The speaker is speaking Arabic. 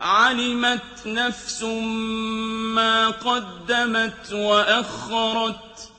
عَلِمَتْ نَفْسٌ مَّا قَدَّمَتْ وَأَخَّرَتْ